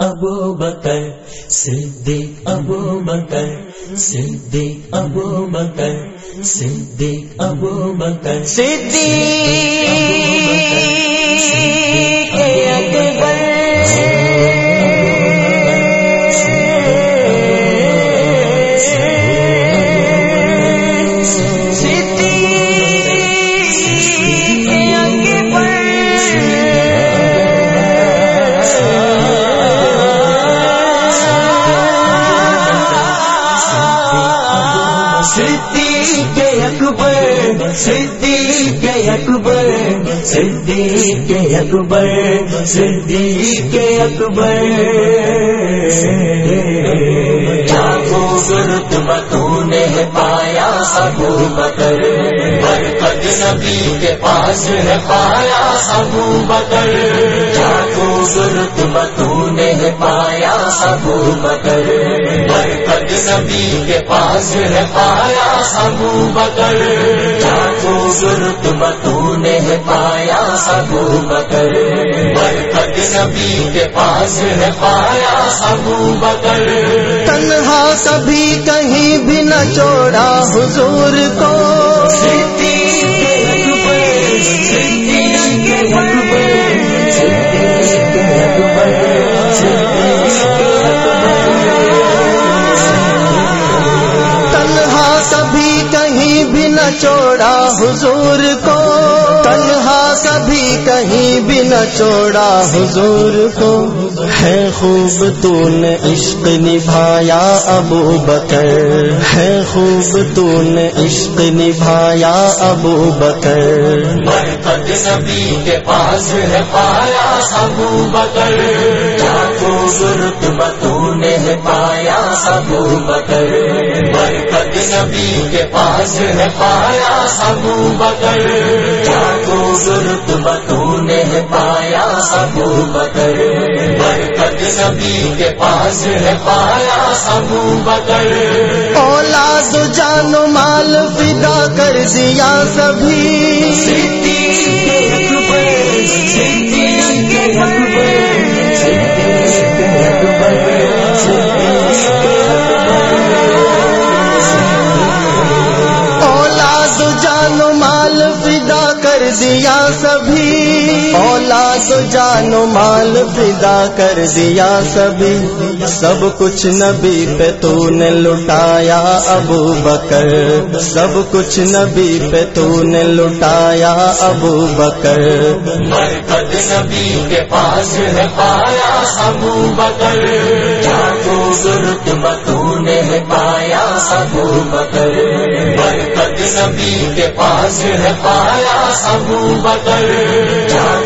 ابو بکر صدیق ابو بکر صدیق ابو بکر صدیق ابو بکر صدیق کے اکبر صدیق کے اکبر صدیق کے اکبر. کیا خوبصورت بتو نے پایا ابو بکر برکت نبی کے پاس ہے پایا ابو بکر کیا خوبصورت بتو نے پایا ابو بکر برکت نبی کے پاس ہے پایا ابو بکر کیا خوبصورت بتو نے پایا ابو بکر برکت نبی کے پاس ہے پایا ابو بکر تنہا کبھی کہیں بھی نہ چھوڑا حضور کو تنہا کبھی کہیں بھی نہ چھوڑا حضور کو کبھی کہیں بھی نہ چھوڑا حضور کو۔ ہے خوب تو نے عشق نبھایا ابو بکر۔ ہے خوب تو نے عشق نبھایا ابو بکر۔ برکت نبی کے پاس ہے پایا ابو بکر۔ بتو نے پایا ابو بکر۔ برکت نبی کے پاس ہے پایا ابو بکر۔ بتو نے پایا ابو بکر۔ برکت نبی کے پاس ہے پایا ابو بکر۔ اولاد جان و مال فدا کر دیا سبھی۔ کر دیا سبھی۔ اولاد جان و مال فدا کر دیا سبھی۔ سب کچھ نبی پہ تو نے لٹایا ابو بکر۔ سب کچھ نبی پہ تو نے لٹایا ابو بکر۔ برکت نبی کے پاس ہے پایا ابو بکر۔ کیا خوبصورت نے پایا ابو بکر۔ نبی کے پاس ہے پایا ابو بکر۔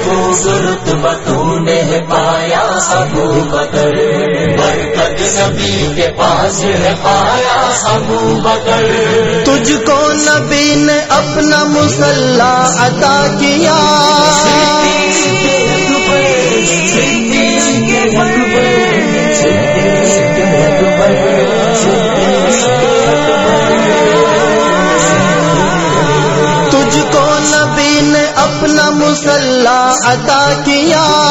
خوبصورت بتو نے پایا ابو بکر۔ برکت نبی کے پاس ہے پایا ابو بکر۔ تجھ کو نبی نے اپنا مسلح عطا کیا۔ عطا کیا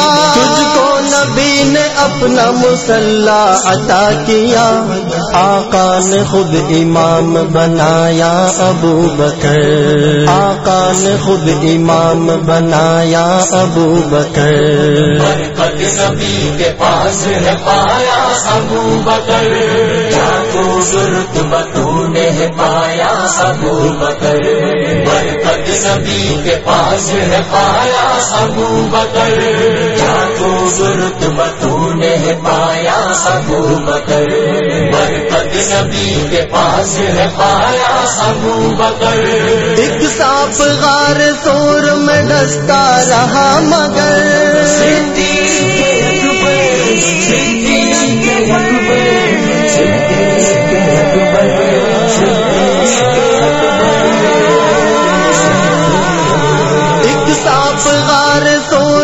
اپنا مسلح عطا کیا۔ آقا نے خود امام بنایا ابو بکر۔ آقا نے خود امام بنایا ابو بکر۔ برکت نبی کے پاس ہے پایا ابو بکر۔ خوبصورت بتو نے پایا ابو بکر۔ برکت نبی کے پاس ہے پایا ابو بکر۔ بتو نے پایا ابو بکر۔ برکت نبی کے پاس ہے پایا ابو بکر۔ ایک سانپ غار سور میں ڈستا رہا مگر۔ ایک سانپ غار سور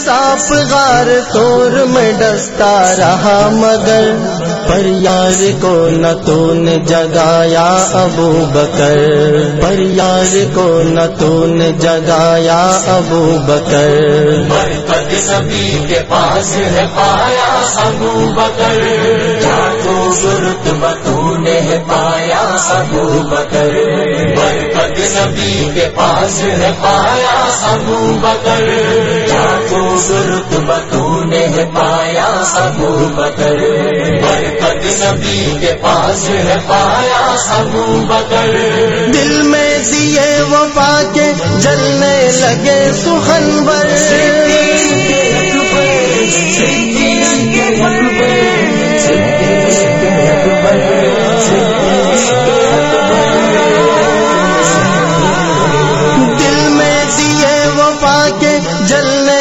مگر سانپ غار تور میں ڈستا رہا مگر پر یار کو نہ تو نے جگایا ابو بکر۔ پر یار کو نہ تو نے جگایا ابو بکر۔ برکت نبی کے پاس ہے پایا ابو بکر۔ جاتو ضرورت بتو نے پایا ابو بکر۔ برکت نبی کے پاس ہے پایا ابو بکر۔ بتو نے پایا ابو بکر۔ برکت نبی کے پاس ہے پایا ابو بکر۔ دل میں دیے وفا کے جلنے لگے سخنور دل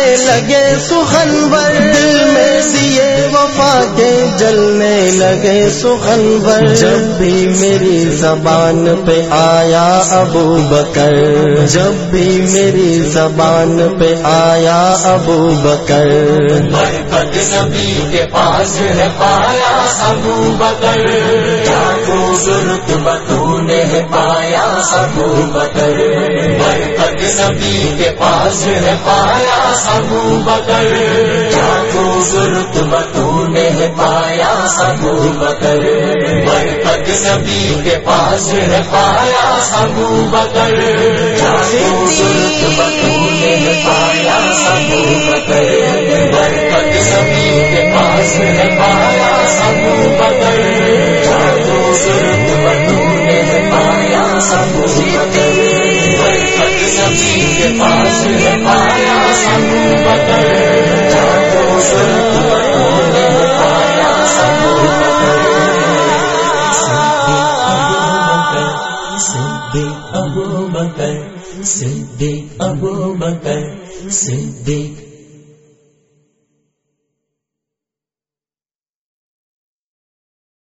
جلنے لگے سخنور دل میں دیے وفا کے جلنے لگے سخنور۔ جب بھی میری زبان پہ آیا ابو بکر، جب بھی میری زبان پہ آیا ابو بکر۔ برکت نبی کے پاس ہے پایا ابو بکر۔ جاتو ضرورت بتو نے پایا ابو بکر۔ برکت نبی کے پاس ہے پایا ابو بکر۔ بکر۔ جاتو ضرورت بتو نے پایا ابو بکر۔ برکت نبی کے پاس ہے پایا ابو بکر۔ جاتو ضرورت بتو نے پایا ابو بکر۔ برکت نبی کے پاس ہے پایا ابو بکر۔ جاتو ضرورت بتو نے پایا ابو بکر۔ پاس ہے پایا ابو بکر جاتو ضرورت پایا ابو بکر ابو بکر ابو بکر